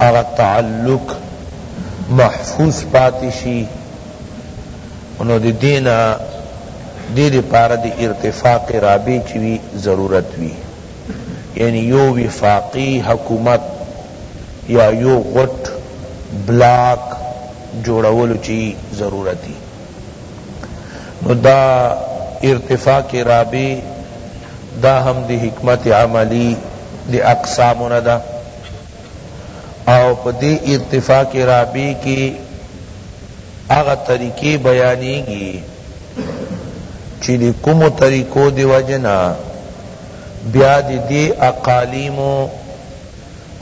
هغه تعلق محفوظ پاتی شی نو د دې نه دې لپاره د ارتفاق رابع چی وی ضرورت وی یعنی یو وفاقی حکومت یا یو غټ بلاک جوړولو چی ضرورت وی نو دا ارتفاق رابع دا هم د حکمت عملی د اقسامو نه ده او په دې ارتفاق رابع کی هغه طریقې بیانیږي چی د کومو طریقو د وجې نه بیا د دې اقالیمو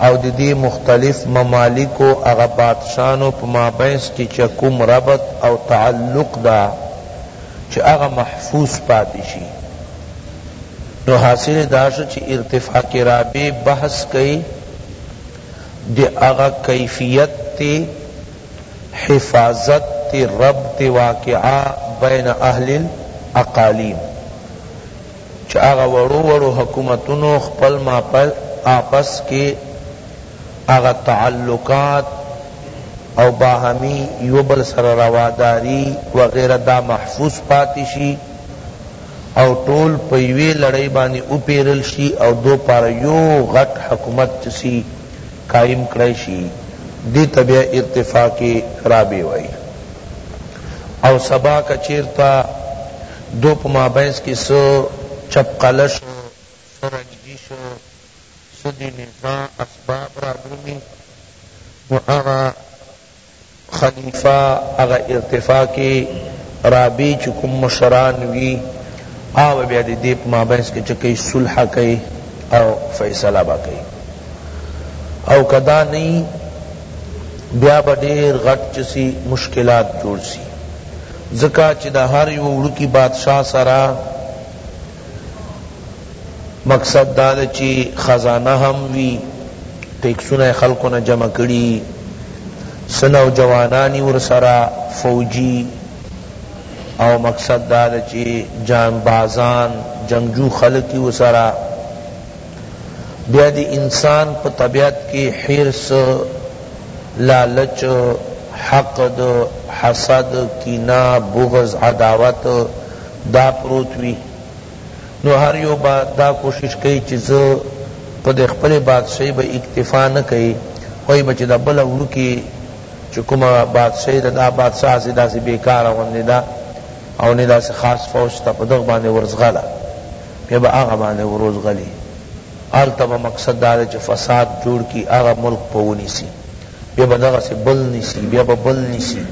او د دې مختلف ممالکو هغه بادشانو په مابینس کی چه کوم ربط او تعلق ده چه هغه محفوظ پاتی شي نو حاصل دا شو چی ارتفاق رابع بحث کئی دی هغه کیفیت تی حفاظت تی ربط واقعا بین اهل الاقالیم چی هغه وړو وړو حکومتونو خپل ما آپس کی هغه تعلقات او باهمی یو بل سره رواداری وغیره دا محفوظ پاتی شی او ټول په یوې لړۍ باندې وپیرل شي او دو پاره یو غټ حکومت چه سی قایم کړای شي دی ته بیا ارتفاق رابع وایی او سبا که چیرته دو په مابینس کی څه چپقله شو څه رنجګی شو څه دی نزاع اسباب رادرومی نو هغه خلیفه هغه ارتفاع کی رابی چی کوم مشران وی هغه به بیا دی په مابینس کی چه کئی صلح کئی او فیصله به کئی او که دا نه یی بیا به ډیر غټ چه سی مشکلات جوړ سی ځکه چه د هر یوه وړوکی بادشاه سره مقصد دا ده چی خزانه هم وی ټیکسونه یې خلکو نه جمع کړي څه نوجوانان یې ورسره فوجي او مقصد دا ده چی جانبازان جنګجو خلک یې ورسره بیا د انسان په طبیعت کې حرص لالچ حقد حسد کینه بغض عداوت دا پروت وی نو هر یو به دا کوشش کئی چی زه په دی خپلی بادشاهی به اکتفا نه کئی خوئی به چی دا بله وړوکی چی کومه بادشاهی ده دا بادشاه هسی داسی بیکاره غوندی ده او نه داسی خاص فوج شته په دغه باندی ورځغله بیا به هغه باندی وروځغلی هلته به مقصد دا ده چی فساد جوړ کړي هغه ملک به ونیسی بیا به دغسی بل نیسی بیا به بل نیسی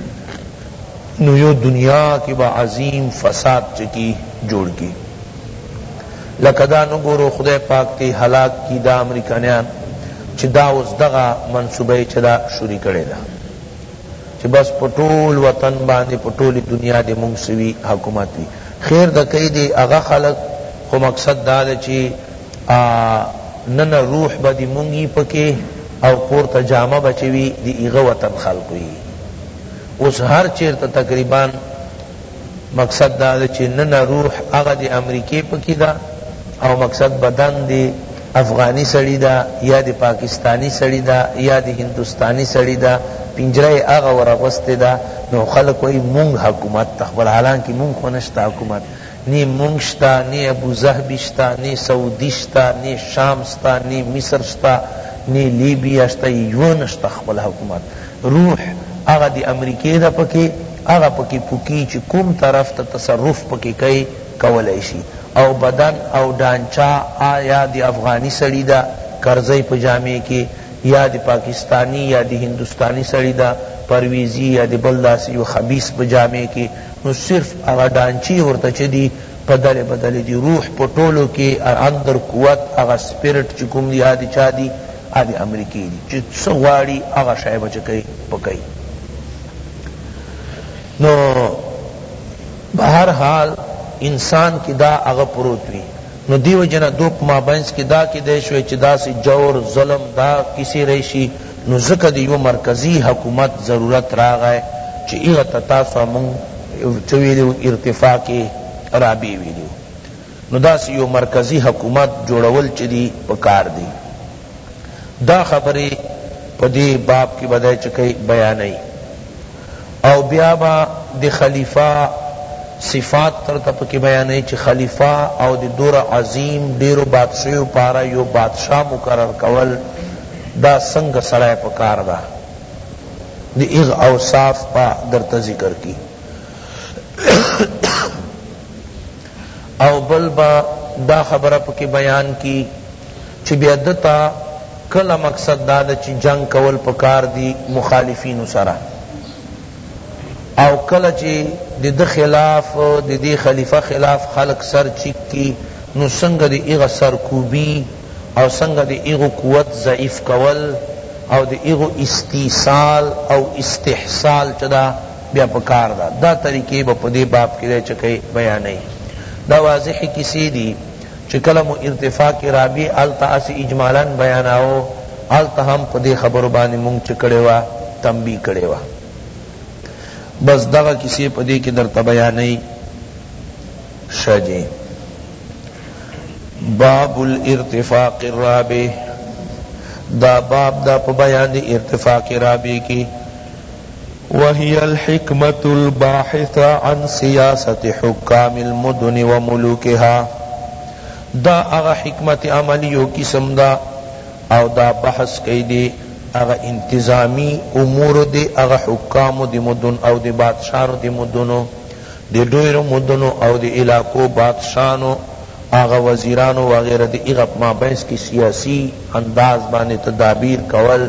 نو یو دنیا کی به عظیم فساد چکی جوړ کی لکه دا نګورو خدای پاک تی هلاک کی دا امریکانیان چی دا اوس دغه منصوبه چی دا شروع کړی ده چی بس په ټول وطن باندې په ټول دنیا دی مونږ سوی حکومت وی خیر د کئی دی هغه خلق خو مقصد دا ده چی نن روح بدی مونږی پکی او پورته جامه به چه وی د هغه وطن خلق وی اوس هر چیرته تقریبا مقصد دا ده چه نن روح هغه د امریکې پکی ده او مقصد بدن د افغانی سړی ده یا د پاکستانی سړی ده یا د هندوستانی سړی ده پنجره یې هغه ور اغوستې ده نو خلق وایی مونږ حکومت ته خپل حالانکه مونږ خو نشته حکومت نی مونږ شته نی ابوظهبی شته نی سعودی شته نی شام شته نی مصر شته نی لیبیا شته یو نشته خپل حکومت روح هغه دی امریکی ده پکی هغه پکی پکی چی کوم طرف ته تصرف پکی کئ کولای شی او بدن او ډانچه آ یا دی افغانی سړی ده کرزی په جامه کی یا دی پاکستانی یا دی هندوستانی سړی ده پرویزی یا دی بل داسی یو خبیث په جامه کی نو صرف هغه ډانچې ورته چه دي بدلې بدلې دي روح په ټولو کښې اندر قوت هغه سپرټ چه کوم دي هغه د چا دي هغه د امریکې دي چه څه غواړي هغه شی به چه کئ په کئ نو بهر حال انسان کښې دا هغه پروت وي نو دیو جنا دوپه مابینس کښې دا کیدای شوې چه داسې جور ظلم دا کیسې راشي نو ځکه د یوه مرکزي حکومت ضرورت راغی چي هغه ته تاسو هم موږ څه ویلي وو ارتفاع کي رابع ویلي وو نو داسي یو مرکزي حکومت جوړول چي دي پکار دي دا خبري په دي باب کي به دی چي کئ بیانوي. او بیا به د خلیفه صفات درته پکی بیانوی چی خلیفه او د دور عظیم ډیرو بادشاهیو پاره یو بادشاه مقرر کول دا څنګه سړی پکار ده د هغه اوصاف به درته ذکر کی او بل به دا خبره پکې بیان کی چی بیا ده ته کله مقصد دا ده چی جنګ کول پکار دی مخالفینو سره او کله چی د ده خلاف د دی خلیفه خلاف خلق سر چیک کی نو څنګه د هغه سرکوبی او څنګه د هغه قوت ضعیف کول او د هغه استیصال او استحصال چه ده بیا په کار ده دا طریقی به په دی باب کی دی چه کئ بیانوی دا واضح کیسی دی چه کله مو ارتفاق رابع هلته هسی اجمالا بیاناوه هلته هم په دی خبرو باندی مونږ چه کړی وه تنبیه کړی وه بس دغه کیسی په دی کی درته بیانوی شه جی باب الارتفاق الرابع دا باب دا په بیان دی ارتفاق رابع کی وهي الحکمة الباحثة عن سیاسة حکام المدن وملوکها، دا هغه حکمت عمل یو قسم ده او دا بحث کئی دې هغه انتظامی امورو دې هغه حکامو دې مدن او دې بادشانو دې مدنو دې ډیرو مدنو او دې علاقو بادشانو هغه وزیرانو وغیره دې هغه په مابینځ کښې سیاسی انداز باندې تدابیر کول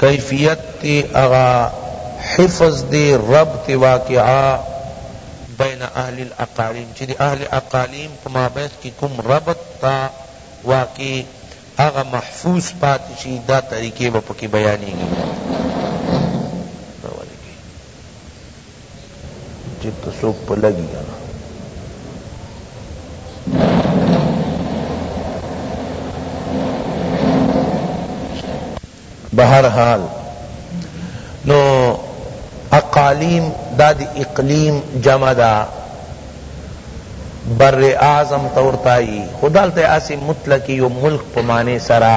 کیفیت تی هغه حفظ دی ربط واقعه بین اهل الاقالیم چی دی اهل اقالیم په مابیس کی کوم ربط تا واقع هغه محفوظ پاتی شی دا طریقی به پکی بیانیږی. چې ته څوک په لګي کنه بهر حال نو اقالیم دا دی اقلیم جمع دا بر اعظم تورتائی خودالتا ایسی مطلقی و ملک پمانے سرا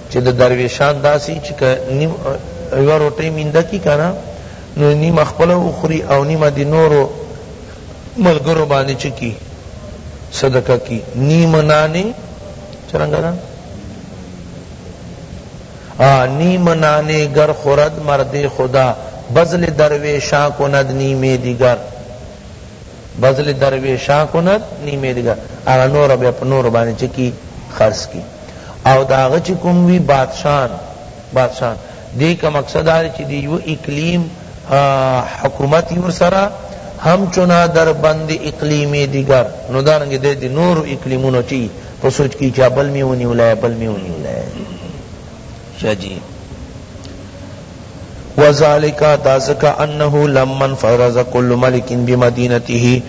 چی د درویشان داسی چی که نیم یوه روټی مینده کی کنه نو نیمه خپله وخوری او نیمه دی نورو ملګرو باندی چه کی صدقه کی نیم نانی چرنګه ده نیم نانی گر خورد مرد خدا بذل درویشان کند نیمه دیگر بذل درویشان کند نیمیدګه هغه نور بیا په نورو باندې چه کی خرڅ کی او د هغه چه کوم وی بادشان بادشان دی که مقصد دا چه دی یو اقلیم حکومت یور سره همچنا در بند اقلیمی دیگر نو دارنگی دی دی نور اقلیمونو چی په سوچ کی چا بل میونی ولای بل میونی ولای شجی وذلک دا ځکه انه لما انفرض کل ملک بمدینته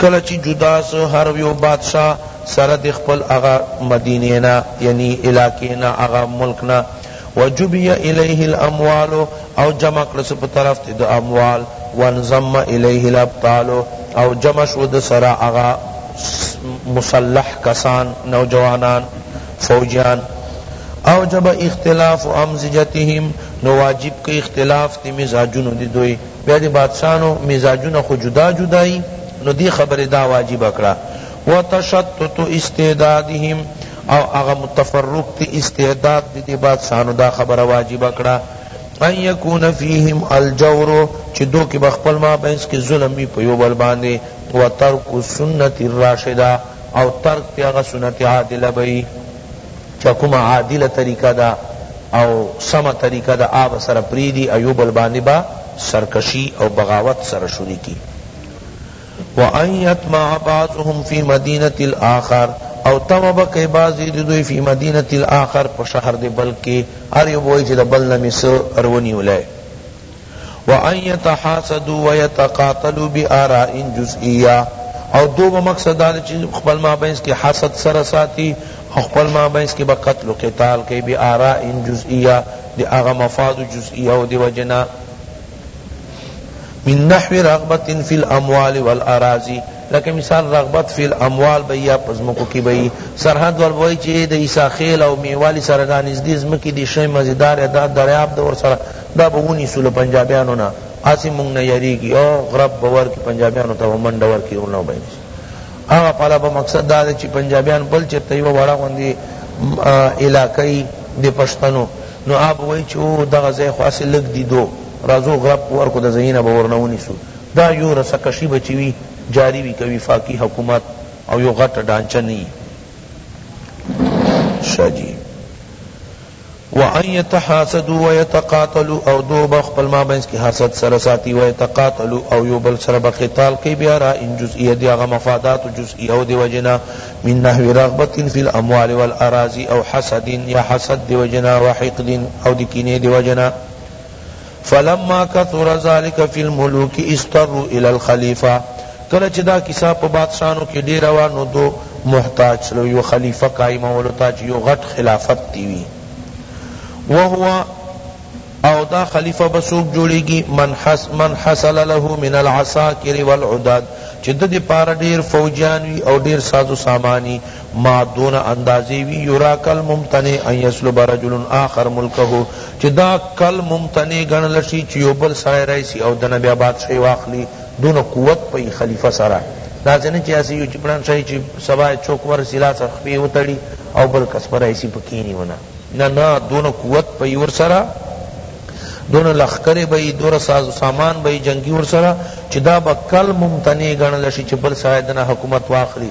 کله چی جدا سو هر یو بادشاہ سره د خپل هغه مدینې نه یعنی علاقې نه هغه ملک نه وجبی الیه الاموال او جمع کړه سو په طرف د اموال وانضم الیه الابطال او جمع شو د سره هغه مسلح کسان نوجوانان فوجیان اوجب اختلاف امزجتهم نو واجب کئی اختلاف دی مزاجونو دی دوئ بیا دی بادشاہانو مزاجونه خو جدا جدا ئی نو دی خبر دا واجب کړه وتشتت استعدادهم او هغه متفرق تی استعداد دی دی بادشاہانو دا خبر واجب کړه ان یکون فیهم الجور چی دو کی بخپل مابینس کی ظلم وی په یو بل باندی وترک السنة الراشدہ او ترک پی هغه سنت عادله به یی چه کومه عادله طریقه ده او سمه طریقه ده هغه به سره پریږدی او یو بل باندی به سرکشی او بغاوت سره شروع کی وان یطمع بعضهم فی مدینة الاخر او طمع به کئی بعضی دی دوی فی مدینة الاخر په شهر دی بل کی هر یو به وای چه د بل نه می څه ارونیولای وان یتحاسدوا ویتقاتلوا بآراء جزئیہ او دوبه مقصد دا دی چی خپل مابینس کی حسد سره ساتی او خپل مابینس کی به قتل و قتال کئی بآراء جزئیہ دی هغه مفاد جزئیو دی وجی نا من نحو رغبت فی الاموال والاراضی لکه مثال رغبت فی الاموال بئی یا په ځمکو کی بئی سرحد ور بوئی چی د عیسی خیل او میوالی سره دا نږدې ځمکی دی شی مزیدار دا دریاب د ورسره دا به ونیسو له پنجابیانو نه هسی موږ نه یریږی او غرب به ورکی پنجابیانو ته به منډه ورکی او نه به یی نیسو هغه پلا به مقصد دا ده چی پنجابیان بل چرته یوه وړه غوندی علاقه یی د پښتنو نو هغه به وایی چی او دغه ځای خو هسی لږ دی دو راځو غرب په ورکو د ځایونه به ورنه ونیسو دا یو رسه کشی به چی وی جاری وی که وفاقی حکومت او یو غټه ډانچه نه یی شا جی وان یتحاسدوا ویتقاتلوا او دوئ به خپل مابینځ کی حسد سره ساتی ویتقاتلوا او یو بل سره به قتال کئی بی آراء جزئیة دی هغه مفادات جزئیهو دی وجې نه من نحو رغبة فی الاموال والاراضی او حسد یا حسد دی وجې نه وحقد او د کینې دی وجې نه فلما کثر ذلک فی الملوک اضطروا الی الخلیفہ کله چه دا کیسه په بادشاهانو کی ډیره وه نو دو محتاج شلو یو خلیفه قائمولو ته چه یو غټ خلافت دی وی وهو او دا خلیفه به څوک جوړیږي من حس من حصل له من العساکر والعداد چه ددی پاره ډیر فوجیان وی او ډیر ساز و سامانی ما دون اندازی وی یرا کل ممتنع ان یسلب رجل آخر ملکه چی دا کل ممتنع گنل شی چی یو بل سړی رایسی او دنه بیا بادشاهی واخلی دون قوت پی خلیفه سره داسی نه چی اسی یو چی پلان شای چی سبا یې چوک ورسی لاس او خپی وتړی او بل کس په رایسی په کینی و نه نه نه دون قوت پی ورسره دون لخکر بی دور ساز و سامان بی جنگی ورسره چی دا به کل ممتنع گنل شی چی بل سړی دنه حکومت واخلی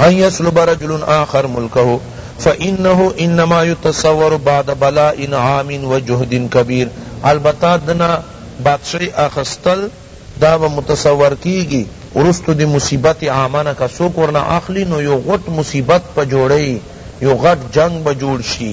ان يسلب رجل آخر ملکه فإنه انما يتصور بعد بلاء عام وجهد کبیر البته دنه بادشاہی اخستل دا به متصور کیږی وروسته د مصیبت عامه نه که څوک ورنه اخلی نو یو غټ مصیبت به جوړی یو غټ جنګ به جوړ شی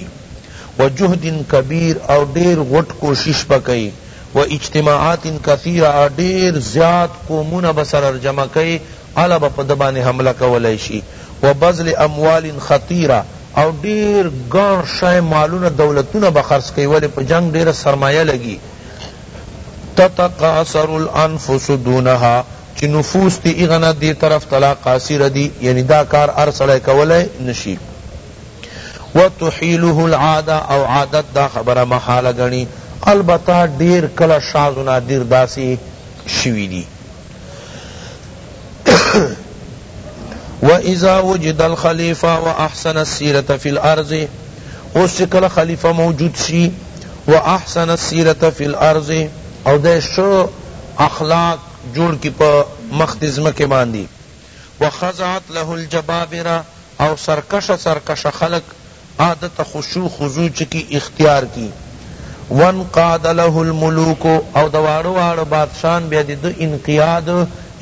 وجهد کبیر او ډیر غټ کوشش به کئی و اجتماعات کثیرة ډیر زیات قومونه به سررجمع کړی هله به په ده باندې حمله کولای شی و بذل اموال خطیرة او ډیر ګڼ شی مالونه دولتونه به خرڅ کړی ولی په جنګ ډیره سرمایه لګی تتقاصر الانفس دونها چی نفوس دی هغه نه دی طرف ته لا قاصر دی یعنی دا کار هر سړی کولای نشی. وتحیله العادة او عادت دا خبره محاله ګڼي البته ډیر کله شاذ و نادر داسی شوی دی واذا وجد الخلیفه واحسن السیرة فی الارض اوس چې کله خلیفه موجود شي و احسن السیرت فی الارض او د شو اخلاق جوړ کی په مخ تزمکه باندې وخضعت له الجبابرة او سرکشه سرکشه خلق آ ده ته خشوع خضوع چه کی اختیار کی وانقاد له الملوک او ده واړه واړه بادشان بیا د ده انقیاد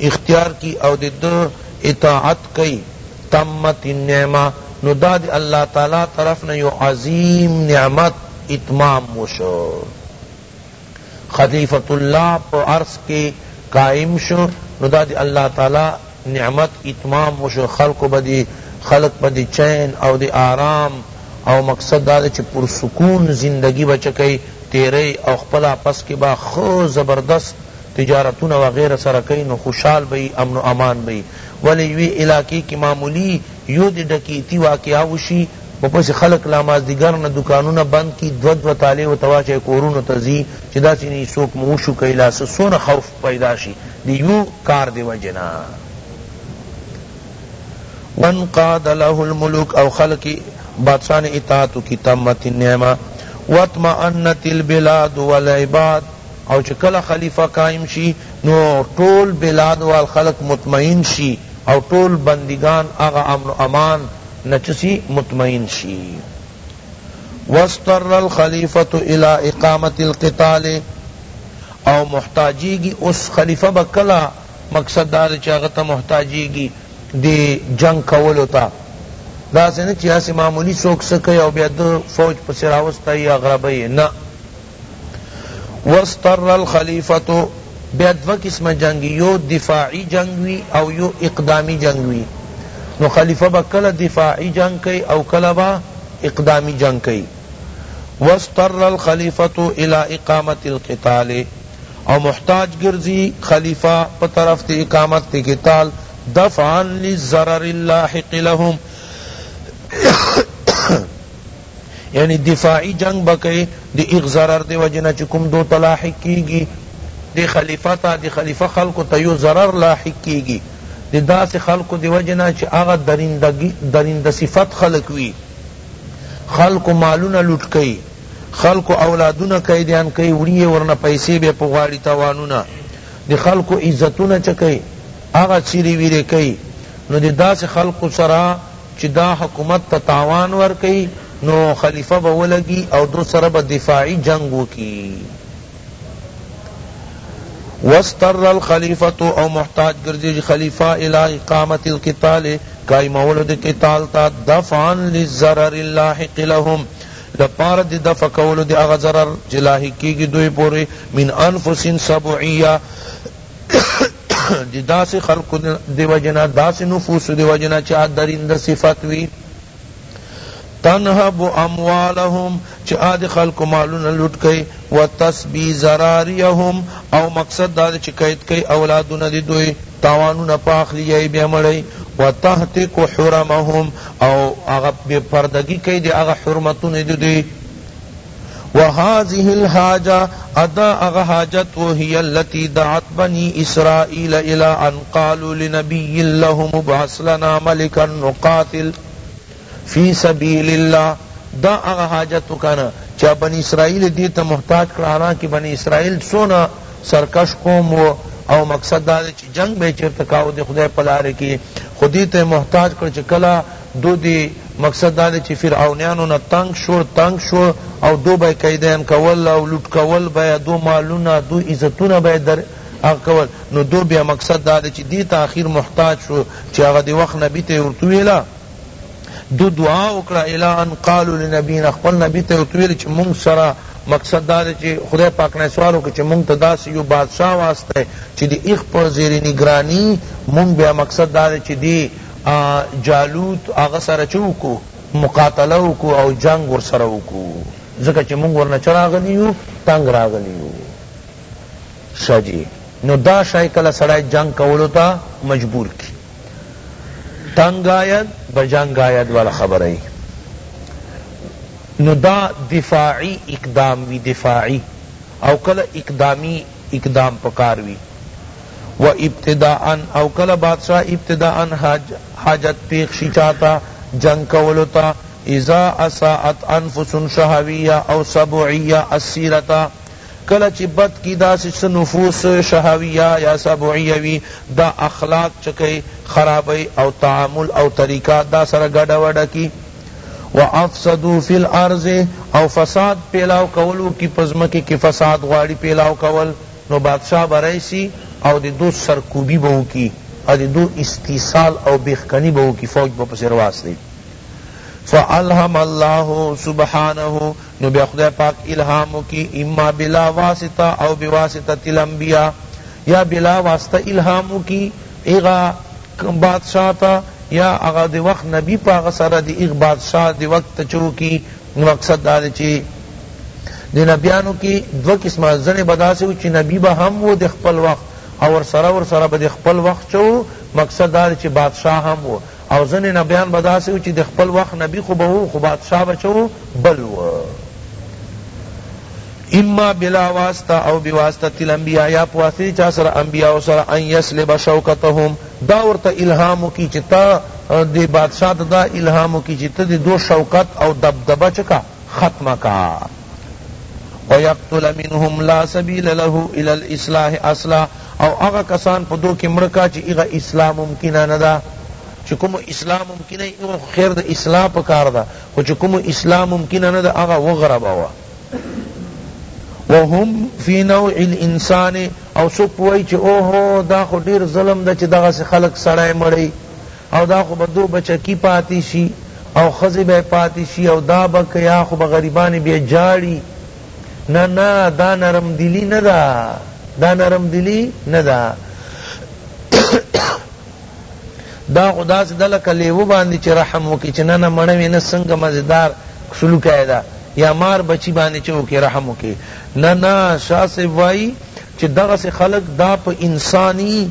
اختیار کی او د ده اطاعت کئی تمت النعمة نو دا د الله تعالی طرف نه یو عظیم نعمت اتمام وشو. خلیفت الله په عرض کی قایم شو نو دا دی الله تعالی نعمت اتمام وشو خلق به دی خلق به دی چین او دی آرام او مقصد دا دی چی پر سکون زندگی به چه کئی تیری او خپل آپس کی به ښه زبردست تجارتونه وغیره سره کئی نو خوشحال به یی امن و امان به یی ولی یوی علاقی کی معمولی يو د ډکيتي واقعه وشي په پسې خلک لا مازديګر نه دوکانونه بند کړي دوه دوه تالې ورته واچوي کورونو ته ځي چې داسې نه وي څوک مو وشوکوي لا څه څونه خوف پيدا شي د يو کار د وجې نه وانقاد له الملوک او خلق بادشاہ نے اطاعت کی تمت النعمہ واطمأنت البلاد والعباد او چه کله خلیفه قایم شی نو ټول بلاد وال خلق مطمئن شی او ټول بندگان هغه امن و امان نه چه سی مطمئن شی واضطر الخلیفة الی اقامة القتال او محتاجیگی اوس خلیفه به کله مقصد دا دی چه هغه ته محتاجیگی دی جنګ کولو ته داسی نه چه هسی معمولی څوک څه کئی او بیا ده فوج پسی راوستی یا غربی یی نه واضطر الخلیفة بیا دوه قسمه جنگ یو دفاعی جنگ وی او یو اقدامی جنگ وی نو خلیفه به کله دفاعی جنگ کئی او کله به اقدامی جنگ کئی واضطر الخلیفة الی اقامة القتال او محتاج گرزی خلیفه په طرف دی اقامت دی قتال دفعا للضرر اللاحق لهم یعنی دفاعی جنگ به کئ د ایغ ضرر دی وجه نه چی کوم دو ته لاحق کیږی دی خلیفه ته دی خلیفه خلقو ته یو ضرر لاحق کیږی د داسی خلقو دی وجه نه چی هغه درنده صفت خلق وی خلقو مالونه لوټ کئ خلقو اولادونه قیدیان کئ وړی یی ورنه پیسی بیا په غواړی تاوانونه د خلقو عزتونه چه کئ هغه چیری ویری کئ نو د داسی خلقو سره چی دا حکومت ته تاوان ورکی نو خلیفه به ولګی او دو سره به دفاعی جنګ وکی واضطر الخلیفة او محتاج ګرځیږی خلیفه الی اقامة القتال قائمولو دی قتال ته دفعا للضرر اللاحق لهم لپاره دی دفع کولو دی هغه ضرر چی لاحق کیږی دوی پوری من انفس سبعیة د داسې خلقو د وجې نه داسې نفوسو د وجې نه چه درنده صفت وی تنهب اموالهم چه آ د خلقو مالونه لوټ کئ و تسبی ذراریهم او مقصد دا چه قید کئ اولادونه د دوی تاوانونه په اخلی یای بیا مړی و تهتک حرمهم او هغه بی پردګی کئ د هغه حرمتونه د دوی وهذه الحاجة ادا هغه حاجت و هي التي دعت بني اسرائيل الى ان قالوا لنبي لهم ابعث لنا ملکا نقاتل في سبيل الله دا هغه حاجت و کنه چا بنی اسرائیل دی ته محتاج کړ حالانکه بنی اسرائیل څونه سرکش قوم و او مقصد دا دی چی جنگ به چیرته کاوه د خدای په لاره کی خو دی ته محتاج کړ چی کله دو دی مقصد دا دی چی فرعونیانو نه تنګ شو تنګ شو او دو به یې قیدیان کول او لوټ کول به یې دو مالونه دو عزتونه به یې در هغه کول نو دو بیا مقصد دا دی چی دی ته اخیر محتاج شو چی هغه دی وخت نبی ته یې ورته وویل دو دعا وکړه الی ان قالو لنبی خپل نبی ته یې ورته وویل چی مونږ سره مقصد دا دی چی خدای پاک نه یې سوال وکړه چی مونږ ته داسی یو بادشاه واستوی چی دی ایخ په زیر نگرانی مونږ بیا مقصد دا دی چی دی ا جالوت هغه سره چه وکړو مقاتله وکړو او جنګ ورسره وکړو ځکه چه موږ ورنه چه راغلی یو تنګ راغلی یو شه جی نو دا شی کله سړی جنګ کولو ته مجبور کی تنګ آید بجنګ آید والا خبره یی نو دا دفاعی اقدام وی دفاعی او کله اقدامی اقدام پکار وی و ابتداءا او کله بادشاہ ابتداءا حاجت پیښ شی چاته جنګ کولو ته اذا اساءت انفس شهویه او سبعیه السیرة کله چی بد کی داسی څه نفوس شهویه یا سبعیه وی دا اخلاق چکی خرابی او تعامل او طریقه دا سره ګډه وډه کی و افسدوا فی الارض او فساد پیلاو کول وکی په ځمکی کی فساد غواړی پیلاو کول نو بادشاه به راشي او د دوئ سرکوبي به وکړي او د دوئ استیصال او بېښکني به وکړي، فوج به پسې رواستوي. فألهم الله سبحانه، نو بیا خدای پاک الهام وکړي، اما بلا واسطة او بواسطة الانبیاء، یا بلا واسطه الهام وکړي هغه بادشاه ته یا هغه د وخت نبی په هغه سره د هغه بادشاه د وخت ته چه وکړي، نو مقصد دا دی چی د نبیانو کی دو قسمه ځنی به داسی وو چی نبی به هم وو د خپل وخت او ورسره ورسره به د خپل وخت چه وو مقصد دا دی چی بادشاه هم وو او ځنی نبیان به داسی وو چی د خپل وخت نبی خو به وو خو بادشاه به چه وو بل وو اما بلا واسطه او بواسطه الانبیاء یا پواسطه چا سره انبیاء سره ان یسلب شوکتهم دا ورته الهام وکی چی ته دی بادشاہ ته دا الهام وکی چی ته دی دو شوکت او دبدبه چه کا ختمه کا ویقتل منهم لا سبیل له الی الاصلاح اصلا او هغه کسان په دو کی مړه کا چی هغه اصلاح ممکنه نده چی کوم اصلاح ممکنه هغه خو خیر د اصلاح پکار ده خو چی کوم اصلاح ممکنه نده هغه وغربوه وهم فی نوع الانسان او سوک وای چی اوهو دا خو ډیر ظلم ده چی دغه سی خلق سړی مړی او دا خو به دو بچکی پاتی شی او ښځی به پاتی شی او دا به که یا خو به غریبانی بیا جاړی نه نه دا نرم دلی نده دا نرم دلی نده دا خو داسې ده لکه لېوه باندې چې رحم وکړي چې نه نه مړه وي نه څنګه مزیدار سلوکی ده یا مار بچي باندې چې وکړي رحم وکړي نه نه شاه صاحب وایي چې دغسې خلک دا په انساني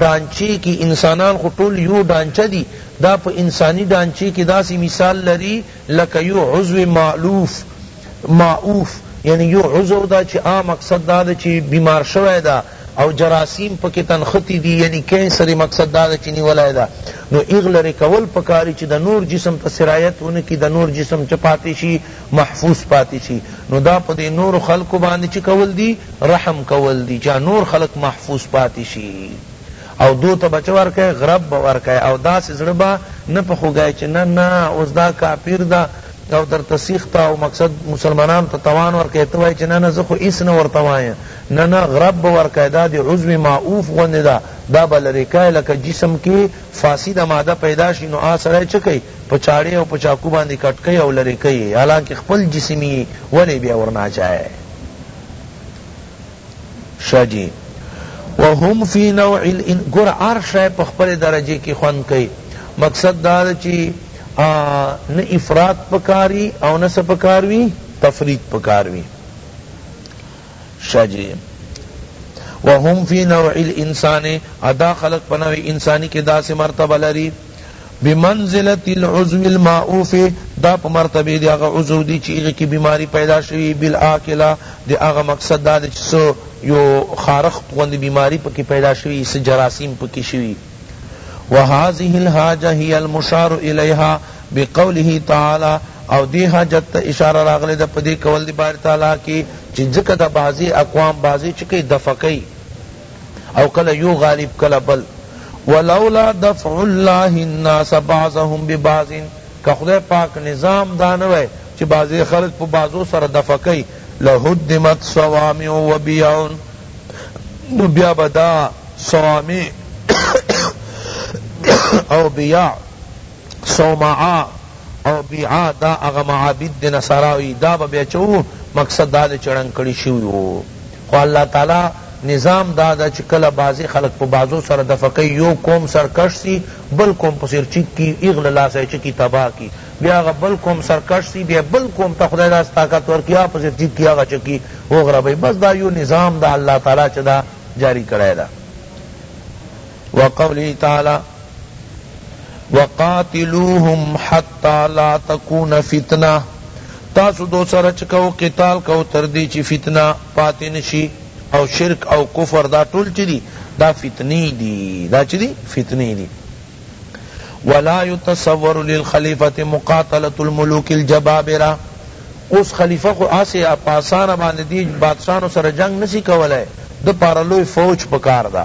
ډانچې کې انسانان خو ټول یو ډانچه دي دا په انساني ډانچې کې داسې مثال لري لکه یو عضو معلوف معوف یعنی یو عضو دا چې عام مقصد دا ده چې بیمار شوی ده او جراثیم پکې تنختی دي یعنی کینسری مقصد دا ده چی نیولای ده نو ایغ لری کول پکار چی د نور جسم ته سرایت ونه کی د نور جسم چه پاتی شی محفوظ پاتی شی نو دا په دی نورو خلقو باندی چه کول دی رحم کول دی چی نور خلق محفوظ پاتی شی او دو ته به چه ورکای غرب به ورکای او داسی زړه به نه په خوګای چی نه نه اوس دا کافر ده او درته سیخ ته او مقصد مسلمانانو ته توان ورکای ته وای چی نه نه زه خو هیڅ نه ورته وایم نه نه غرب به ورکای دا د عضو معوف غوندی ده دا به لری کای لکه جسم کی فاسده ماده پیدا شی نو آ سړی چه کئی په چاړی او په چاقو باندی کټ کئی او لری کئی یی حالانکه خپل جسم یی ولی بیا ورنه اچای شه جی وهم فی نوع الان ګور هر شی په خپل درجه کی خوند کئی مقصد دا ده چی نه افراط پکار وی او نه څه پکار وی تفریط پکار وی شه جی وهم فی نوع الانسان ادا خلق په نوع انسانی کی داسی مرتبه لری بمنزلة العضو المعوف دا په مرتبه دی هغه عضو دی چی هغه کی بیماری پیدا شوی بالآکلہ دی هغه مقصد دا دی چی سو یو خارخت غوندی بیماری پکی پیدا شوی سو جراثیم پکی شوی وهذه الحاجة هی المشار الیها بقوله تعالی او دې حاجت ته اشاره راغلې ده په دې قول د باری تعالی کي چي ځکه دا بعضي اقوام بعضي چه کي دفع کيي او کله يو غالب کله بل ولولا دفع الله الناس بعضهم ببعض که خدای پاک نظام دا نه وای چه بعضي خلق په بعضو سره دفع کيي لهدمت صوامع وبيع نو بیا به دا صوامع او بیع صومعه او بیعه دا هغه معابد د نصاراو یی دا به بیا چه وو مقصد دا دی چه ړنګ کړی شوی وو خو الله تعالی نظام دا ده چه کله بعضی خلق په بعضو سره دفع کئی یو قوم سر کش سی بل قوم په سر چک کی ایغ له لاسه چه کی تباه کی بیا هغه بل قوم سر کش سی بیا بل قوم ته خدای داس طاقت ورکی هغه په سر چک کی هغه چه کی وغربی بس دا یو نظام ده الله تعالی چه دا جاری کړی ده وقوله تعالی وقاتلوهم حتی لا تکون فتنه تاسو دو سره چه کوئ قتال کوئ تر دی چه فتنه پاتی نشی او شرک او کفر دا ټول چه دی دا فتنی دی دا چه دی فتنی دی ولا یتصور للخلیفة مقاتلة الملوک الجبابرة اوس خلیفه خو هسی په آسانه باندی دی بادشاهانو سره جنګ نشی کولای ده پاره لوی فوج پکار ده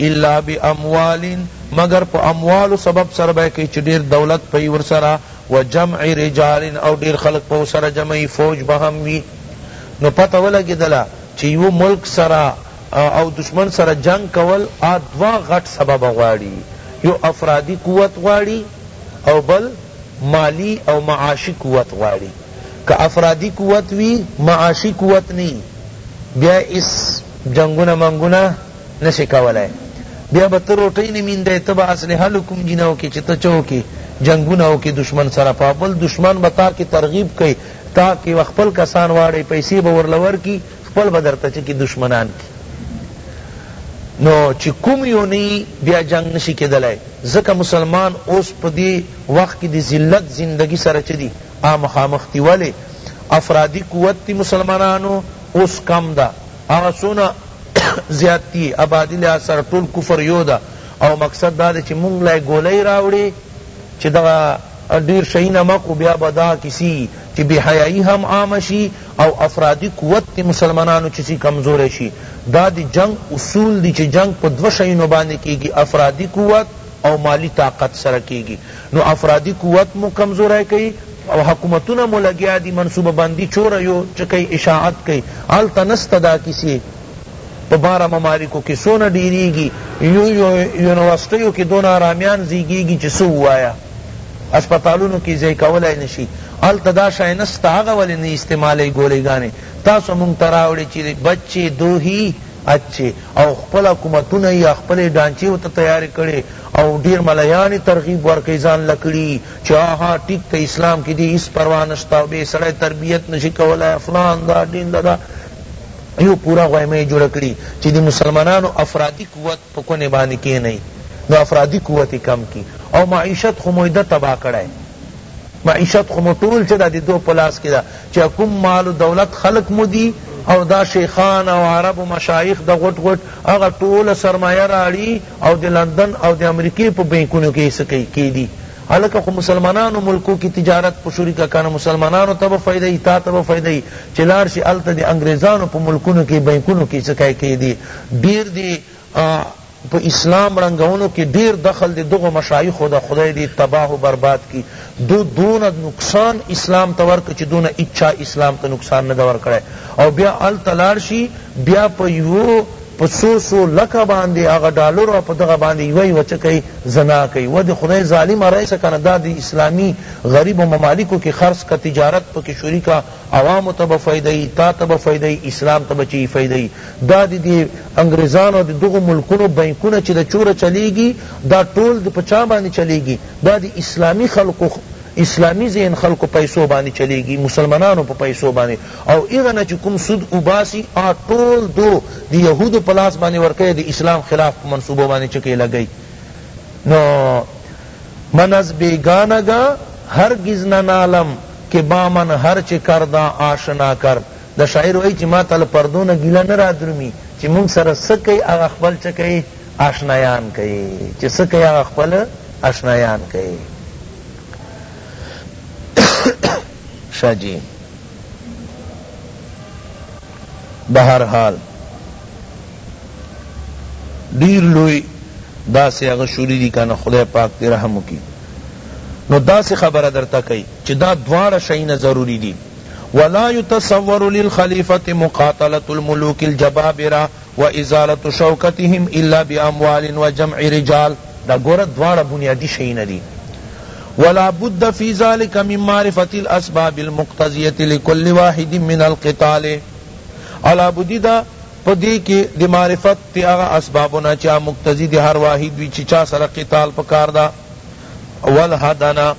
الا باموال مګر په اموالو سبب سره به کئی چی ډیر دولت به وی ورسره وجمع رجال او ډیر خلق به ورسره جمع وی فوج به هم وی نو پته ولګیدله چی یو ملک سره او دشمن سره جنګ کول آ دوه غټ سبب غواړی یو افرادی قوت غواړی او بل مالی او معاشی قوت غواړی که افرادی قوت وی معاشی قوت نه وی بیا هیڅ جنګونه منګونه نشې کولای بیا به ته روټۍ نه میندی ته به اسلحه له کوم ځینه وکې چې ته چه وکې جنګونه وکې دشمن سره په بل دشمن به تا کې ترغیب کړي تا کې به خپل کسان واړی پیسې به ورله ورکړي خپل به درته چه کړي دشمنان کړي نو چې کوم یو نه یي بیا جنګ نشي کیدلای ځکه مسلمان اوس په دې وخت کې د ذلت زندګي سره چه دي آ مخامخ دي ولې افرادي قوت د مسلمانانو اوس کم ده هغه څونه زیاتي ابادي لحاظ سره ټول کفر یو ده او مقصد دا دی چی مونږ له ګولۍ راوړې چی دغه ډیر شیونه مه کو بیا به دا کیسی چی بی حیایی هم عامه شی او افرادی قوت دی مسلمانانو چی سی کمزوری شی دا دی جنګ اصول دی چی جنګ په دوه شیونو باندی کیږی افرادی قوت او مالی طاقت سره کیږی نو افرادی قوت مو کمزوری کیی او حکومتونه مو لګیا دی منصوبه بندی چوره یو چه کئ اشاعت کئ هلته نسته دا کیسی په باره ممالکو کی څونه ډیریږی یو یو یونیورسټیو کی دونه ارامیان زیږیږی چه څه ووایه هسپتالونو کی ځای کولای نشی هلته دا شی نسته هغه ولی نه استعمالوی ګولی ګانی تاسو مونږ ته راوړی چه بچه دو هی اچه او خپل حکومتونه یا خپلی ډانچی ورته تیاری کړی او ډیر ملایانی ترغیب ورکی ځان له کړی چی ها ها ټیک ته اسلام کی دی هیڅ پروا نشته او بی سړی تربیت نشی کولای فلان دا ډین دا دا یو پورا غویمه یی جوړه کړی چی دی مسلمانانو افرادی قوت په کونی باندی کینی نو افرادی قوت یی کم کی او معیشت خو مو ده تباه کړی معیشت خو مو ټول چه دا دی دو په لاس کی ده چه کوم مال و دولت خلق مو دی او دا شیخان او عرب و مشایخ دا غټ غټ هغه ټوله سرمایه راړی او د لندن او د امریکې په بینکونو کې څه کوي کیدی هلکه خو مسلمانانو ملکو کې تجارت په شروع کړه کنه مسلمانانو ته به فایده وي تاته به فایده وي چې لاړ شي هلته د انګریزانو په ملکونو کې بینکونو کې څه کوي کیدی ډیر دی په اسلام رنګونو کې ډیر دخل دی دغه مشایخو ده خدای دی تباه و برباد کی دو دون نقصان اسلام ته ورکړ چې دون اچا اسلام ته نقصان نه ورکړی او بیا ال تلار شي بیا په یو په څو څو لکه باندی هغه ډالرو او په دغه باندی یوه یوه چه کئی زنا کئی وه دی خدای ظالمه رئیسه کنه دا دی اسلامی غریبو ممالکو کی خرڅ که تجارت پکی شروع که عوامو ته به فائده یی تا ته به فائده یی اسلام ته به چه یی فائده یی دا دی دی انګریزانو او دی دغو ملکونو بانکونه چه دا چوره چلیږی دا ټول دی په چا باندی چلیږی دا دی اسلامی خلقو اسلامی ذهن خلکو پیسو باندی چلیږی مسلمانانو په پیسو باندی او هغه نه چی کوم سود اوباسی هغه ټول دو دی یهودو په لاس باندی ورکوی دی اسلام خلاف په منصوبو باندی چکی لګی نو من از بیگانه گه هرگز ننالم که با من هر چه کرده آشنا کرد دا شاعر وایی چی ماته له پردو نه ګیله نه رادرومی چی مونږ سره څه کئی هغه خپل چه کئی آشنایان کئی چی څه کئی هغه خپل آشنایان کئی شه جی بهر حال ډیر لوی داسې هغه شوری دي کنه خدای پاک دې رحم وکړي نو داسې خبره درته کوي چې دا دواړه شیونه ضروری دي ولا يتصور للخليفة مقاتلة الملوك الجبابرة و ازالة شوکتهم الا باموال و جمع رجال دا گوره دواړه بنیادی شیونه دی ولا بد فی ذلک من معرفة الاسباب المقتضیة لکل واحد من القتال علابدی ده په دی کی د معرفت تی هغه اسبابو نه چه مقتضی د هر واحد وی چه چا سره قتال پکار ده والهدنه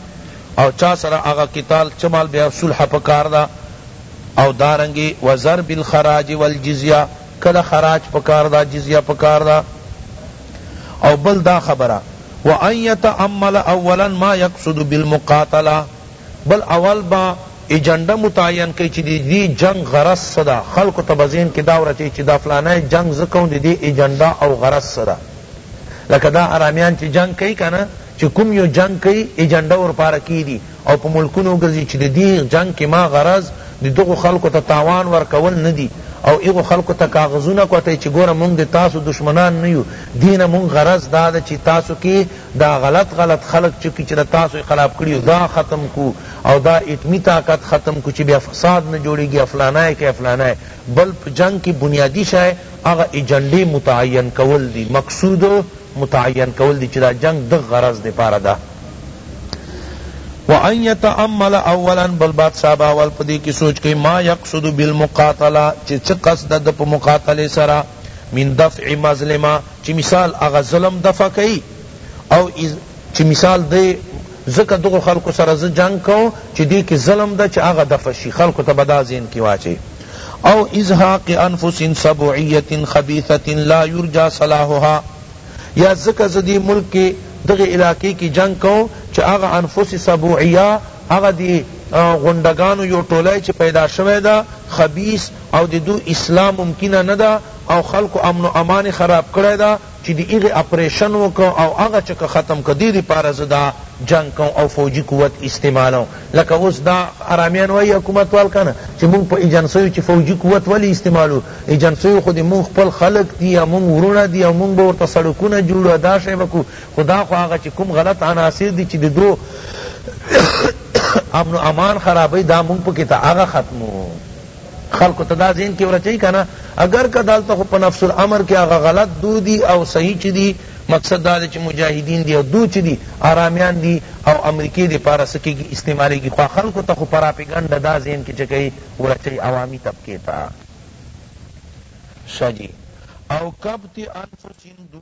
او چا سره هغه قتال چه مال بیا صلح پکار ده او دارنګه و ضرب الخراج و الجزیة کله خراج پکار ده جزیه پکار ده او بل دا خبره و ان یتأمل اولا ما یقصد بالمقاتلة بل اول به ایجنډه متعین کړي چی ددی جنګ غرض څه ده خلقو ته به ذهن کی دا ور اچوي چی دا فلانی جنګ زه کوم ددی ایجنډه او غرض څه ده لکه دا ارامیان چی جنګ کوي کنه چه کوم یو جنګ کئ ایجنډه ورپاره کیدی او په ملکونو ګرځی چه ددی جنګ کما غرض ددغو خلقو ته تاوان ورکول ندی او هغو خلقو ته کاغذونه کوتی چه ګوره مونږ د تاسو دشمنان نه یو دی نه مونږ غرض داده چه تاسو کی دا غلط غلط خلق چه چه تاسو خلاف کړی دا ختم کو او دا ایټمی طاقت ختم کو چه بیا فساد نه جوړیږی افلانای که افلانای بل په جنګ کی بنیادی شی هغه ایجنډی متعین کول دی مقصود متعین کول دی چی دا جنګ دغ غرض دی پاره ده وان یتامل اولا بل بات صاحب اول پدی کی سوچ کئی ما یقصد بالمقاتله چی چه قصد ده په مقاتله سره من دفع مظلمه چی مثال اغا ظلم دفع کئی او چی مثال ده ځکه دغو خلکو سره زه جنګ کوم چی دی کی ظلم ده چی هغه دفع شی خلکو ته به دا ذهن کی واچوی او ازهاق انفس سبعیة خبیثة لا یرجی صلاحها یا ځکه زه دی ملک کی دغی علاقی کی جنګ کوم چی هغه انفس سبعیة هغه دی غونډګانو یو ټولی چی پیدا شوی ده خبیث او د دوی اصلاح ممکنه نده او خلکو امن و امان یې خراب کړی ده چی دی هغی اپریشن وکړو او هغه چک ختم کړو دی دی پاره زه دا جنګ کوم او فوجی قوت استعمالوم لکه اوس دا حرامیان وایی حکومت وال کنه چی مونږ په ایجنسیو چی فوجی قوت ولی استعمالو ایجنسیو خو دی مونږ خپل خلق دی یا مونږ وروڼه دی او مونږ به ورته سړکونه جوړو او دا شی به کوو خو دا خو هغه چی کوم غلط عناصر دی چی د دوئ امن و امان خرابوی دا مونږ پکی تر هغه ختموو. خلقو ته دا ذهن کی ورچی کنه اګر که دلته خو په نفس الامر کی هغه غلط دو دی او صحیح چی دی مقصد دا دی چی مجاهدین دی او دو چی دی آرامیان دی او امریکی دی پاره څه کیږی استعمالیږی خو خلقو ته خو پراپیګنډ دا ذهن کی چه کیی ورچی عوامی طبقه ته شه جی او کبت انفس دنیا